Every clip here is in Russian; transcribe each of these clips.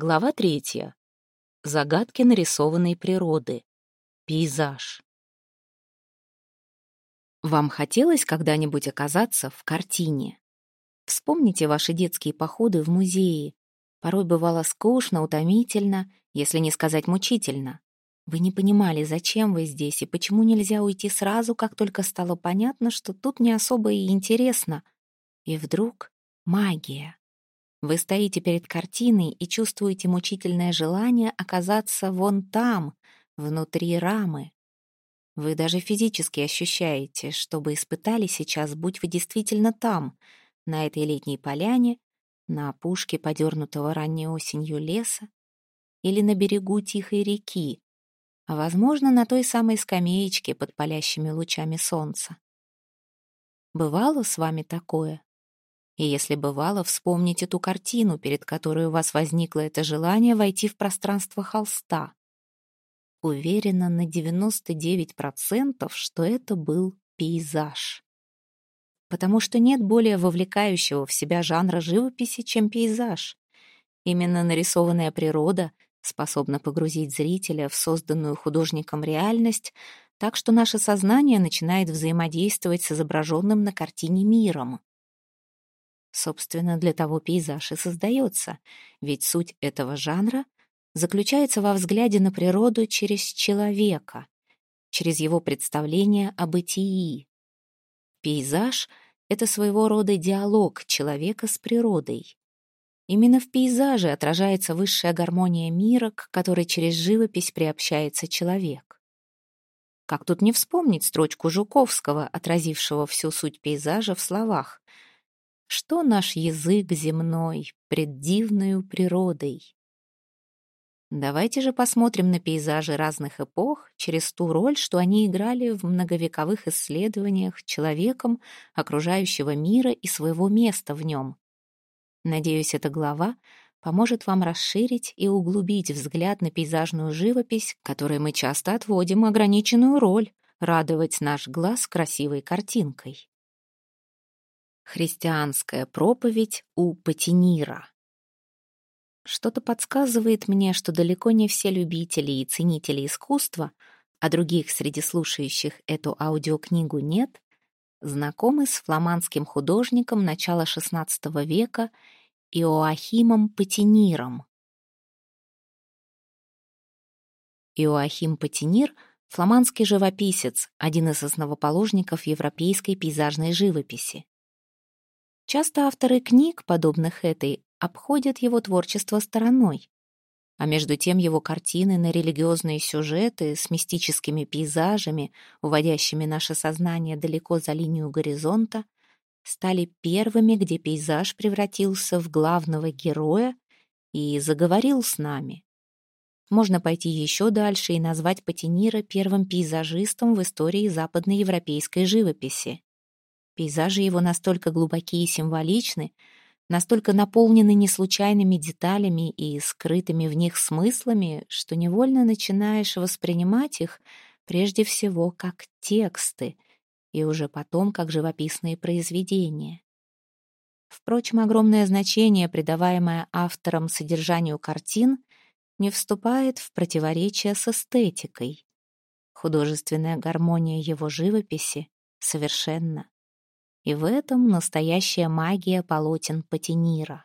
Глава третья. Загадки нарисованной природы. Пейзаж. Вам хотелось когда-нибудь оказаться в картине? Вспомните ваши детские походы в музеи. Порой бывало скучно, утомительно, если не сказать мучительно. Вы не понимали, зачем вы здесь и почему нельзя уйти сразу, как только стало понятно, что тут не особо и интересно. И вдруг магия. Вы стоите перед картиной и чувствуете мучительное желание оказаться вон там, внутри рамы. Вы даже физически ощущаете, чтобы испытали сейчас, будь вы действительно там, на этой летней поляне, на опушке подернутого ранней осенью леса или на берегу тихой реки, а, возможно, на той самой скамеечке под палящими лучами солнца. Бывало с вами такое? И если бывало, вспомните ту картину, перед которой у вас возникло это желание войти в пространство холста. Уверена на 99%, что это был пейзаж. Потому что нет более вовлекающего в себя жанра живописи, чем пейзаж. Именно нарисованная природа способна погрузить зрителя в созданную художником реальность, так что наше сознание начинает взаимодействовать с изображенным на картине миром. Собственно, для того пейзаж и создается, ведь суть этого жанра заключается во взгляде на природу через человека, через его представление о бытии. Пейзаж — это своего рода диалог человека с природой. Именно в пейзаже отражается высшая гармония мира, к которой через живопись приобщается человек. Как тут не вспомнить строчку Жуковского, отразившего всю суть пейзажа в словах — что наш язык земной пред дивною природой? Давайте же посмотрим на пейзажи разных эпох через ту роль, что они играли в многовековых исследованиях человеком окружающего мира и своего места в нем. Надеюсь, эта глава поможет вам расширить и углубить взгляд на пейзажную живопись, которой мы часто отводим ограниченную роль, радовать наш глаз красивой картинкой. Христианская проповедь у Патинира. Что-то подсказывает мне, что далеко не все любители и ценители искусства, а других среди слушающих эту аудиокнигу нет, знакомы с фламандским художником начала XVI века Иоахимом Патиниром. Иоахим Патинир — фламандский живописец, один из основоположников европейской пейзажной живописи. Часто авторы книг, подобных этой, обходят его творчество стороной. А между тем его картины на религиозные сюжеты с мистическими пейзажами, уводящими наше сознание далеко за линию горизонта, стали первыми, где пейзаж превратился в главного героя и заговорил с нами. Можно пойти еще дальше и назвать Патинира первым пейзажистом в истории западноевропейской живописи. Пейзажи его настолько глубокие и символичны, настолько наполнены неслучайными деталями и скрытыми в них смыслами, что невольно начинаешь воспринимать их прежде всего как тексты и уже потом как живописные произведения. Впрочем, огромное значение, придаваемое автором содержанию картин, не вступает в противоречие с эстетикой. Художественная гармония его живописи совершенна. И в этом настоящая магия полотен Патинира.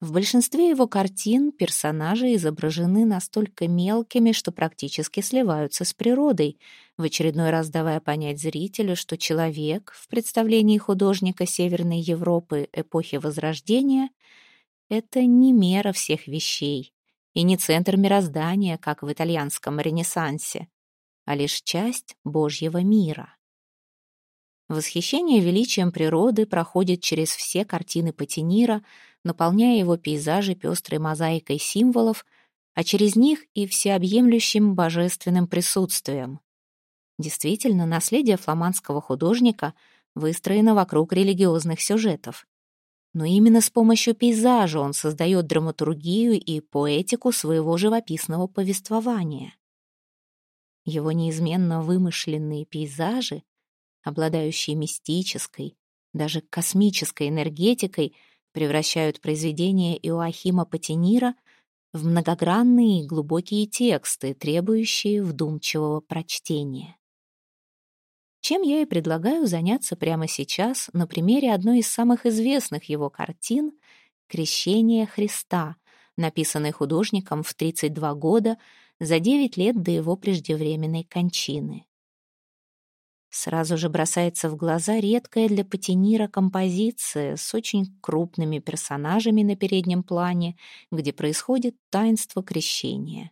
В большинстве его картин персонажи изображены настолько мелкими, что практически сливаются с природой, в очередной раз давая понять зрителю, что человек в представлении художника Северной Европы эпохи Возрождения — это не мера всех вещей и не центр мироздания, как в итальянском Ренессансе, а лишь часть Божьего мира. Восхищение величием природы проходит через все картины Патинира, наполняя его пейзажи пестрой мозаикой символов, а через них и всеобъемлющим божественным присутствием. Действительно, наследие фламандского художника выстроено вокруг религиозных сюжетов. Но именно с помощью пейзажа он создает драматургию и поэтику своего живописного повествования. Его неизменно вымышленные пейзажи обладающие мистической, даже космической энергетикой, превращают произведения Иоахима Патинира в многогранные и глубокие тексты, требующие вдумчивого прочтения. Чем я и предлагаю заняться прямо сейчас на примере одной из самых известных его картин «Крещение Христа», написанной художником в 32 года за 9 лет до его преждевременной кончины. Сразу же бросается в глаза редкая для патинира композиция с очень крупными персонажами на переднем плане, где происходит таинство крещения.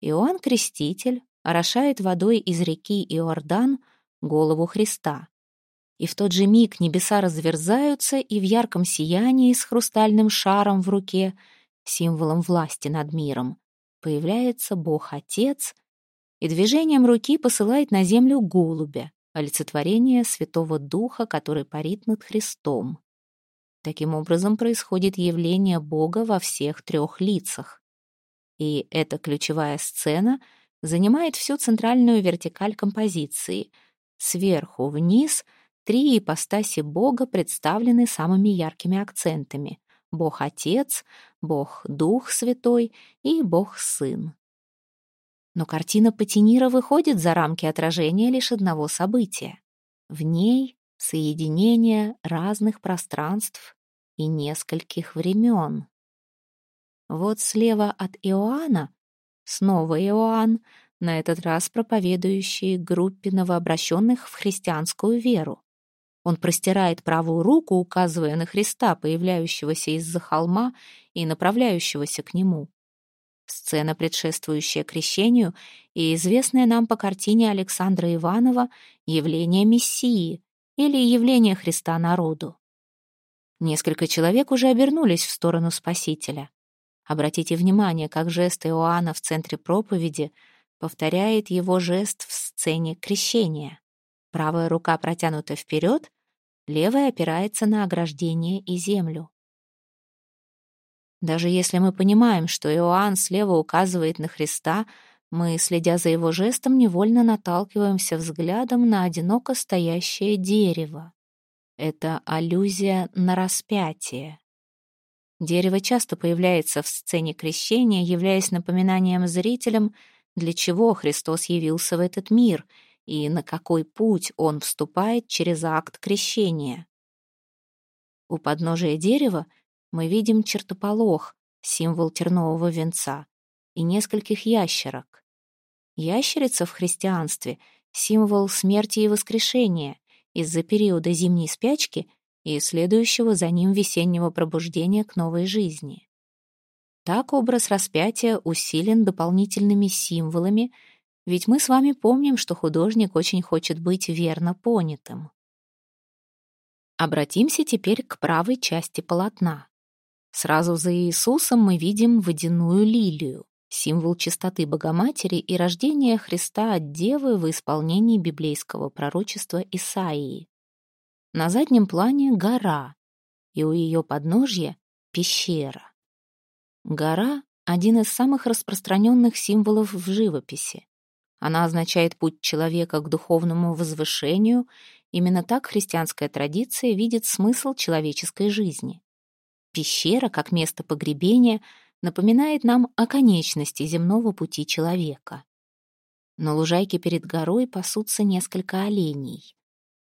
Иоанн Креститель орошает водой из реки Иордан голову Христа. И в тот же миг небеса разверзаются, и в ярком сиянии с хрустальным шаром в руке, символом власти над миром, появляется Бог-Отец и движением руки посылает на землю голубя, олицетворение Святого Духа, который парит над Христом. Таким образом происходит явление Бога во всех трех лицах. И эта ключевая сцена занимает всю центральную вертикаль композиции. Сверху вниз три ипостаси Бога представлены самыми яркими акцентами. Бог Отец, Бог Дух Святой и Бог Сын. Но картина Патинира выходит за рамки отражения лишь одного события. В ней соединение разных пространств и нескольких времен. Вот слева от Иоанна снова Иоанн, на этот раз проповедующий группе новообращенных в христианскую веру. Он простирает правую руку, указывая на Христа, появляющегося из-за холма и направляющегося к нему. Сцена, предшествующая крещению, и известная нам по картине Александра Иванова «Явление Мессии» или «Явление Христа народу». Несколько человек уже обернулись в сторону Спасителя. Обратите внимание, как жест Иоанна в центре проповеди повторяет его жест в сцене крещения. Правая рука протянута вперед, левая опирается на ограждение и землю. Даже если мы понимаем, что Иоанн слева указывает на Христа, мы, следя за его жестом, невольно наталкиваемся взглядом на одиноко стоящее дерево. Это аллюзия на распятие. Дерево часто появляется в сцене крещения, являясь напоминанием зрителям, для чего Христос явился в этот мир и на какой путь Он вступает через акт крещения. У подножия дерева мы видим чертополох, символ тернового венца, и нескольких ящерок. Ящерица в христианстве — символ смерти и воскрешения из-за периода зимней спячки и следующего за ним весеннего пробуждения к новой жизни. Так образ распятия усилен дополнительными символами, ведь мы с вами помним, что художник очень хочет быть верно понятым. Обратимся теперь к правой части полотна. Сразу за Иисусом мы видим водяную лилию, символ чистоты Богоматери и рождения Христа от Девы в исполнении библейского пророчества Исаии. На заднем плане гора, и у ее подножья пещера. Гора — один из самых распространенных символов в живописи. Она означает путь человека к духовному возвышению. Именно так христианская традиция видит смысл человеческой жизни. Пещера, как место погребения, напоминает нам о конечности земного пути человека. На лужайке перед горой пасутся несколько оленей.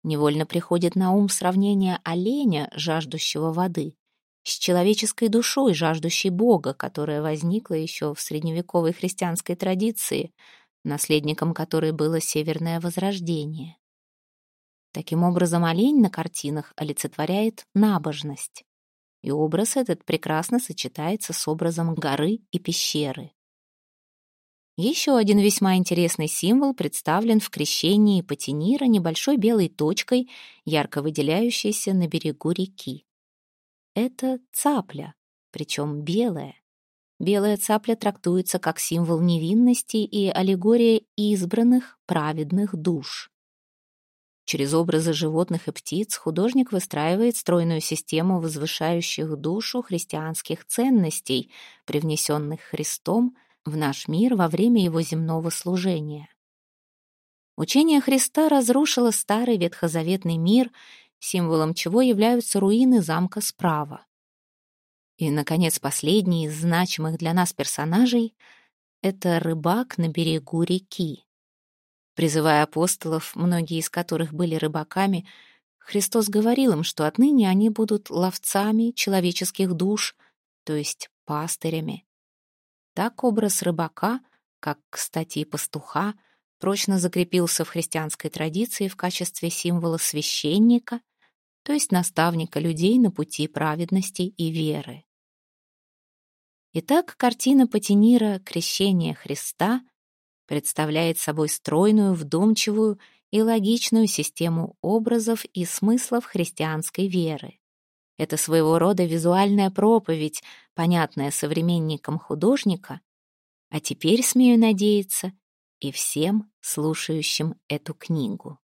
Невольно приходит на ум сравнение оленя, жаждущего воды, с человеческой душой, жаждущей Бога, которая возникла еще в средневековой христианской традиции, наследником которой было Северное Возрождение. Таким образом, олень на картинах олицетворяет набожность и образ этот прекрасно сочетается с образом горы и пещеры. Еще один весьма интересный символ представлен в крещении Патинира небольшой белой точкой, ярко выделяющейся на берегу реки. Это цапля, причем белая. Белая цапля трактуется как символ невинности и аллегория избранных праведных душ. Через образы животных и птиц художник выстраивает стройную систему возвышающих душу христианских ценностей, привнесенных Христом в наш мир во время его земного служения. Учение Христа разрушило старый ветхозаветный мир символом чего являются руины замка справа. И, наконец, последний из значимых для нас персонажей — это рыбак на берегу реки. Призывая апостолов, многие из которых были рыбаками, Христос говорил им, что отныне они будут ловцами человеческих душ, то есть пастырями. Так образ рыбака, как, кстати, и пастуха, прочно закрепился в христианской традиции в качестве символа священника, то есть наставника людей на пути праведности и веры. Итак, картина Патинира «Крещение Христа» представляет собой стройную, вдумчивую и логичную систему образов и смыслов христианской веры. Это своего рода визуальная проповедь, понятная современникам художника, а теперь, смею надеяться, и всем слушающим эту книгу.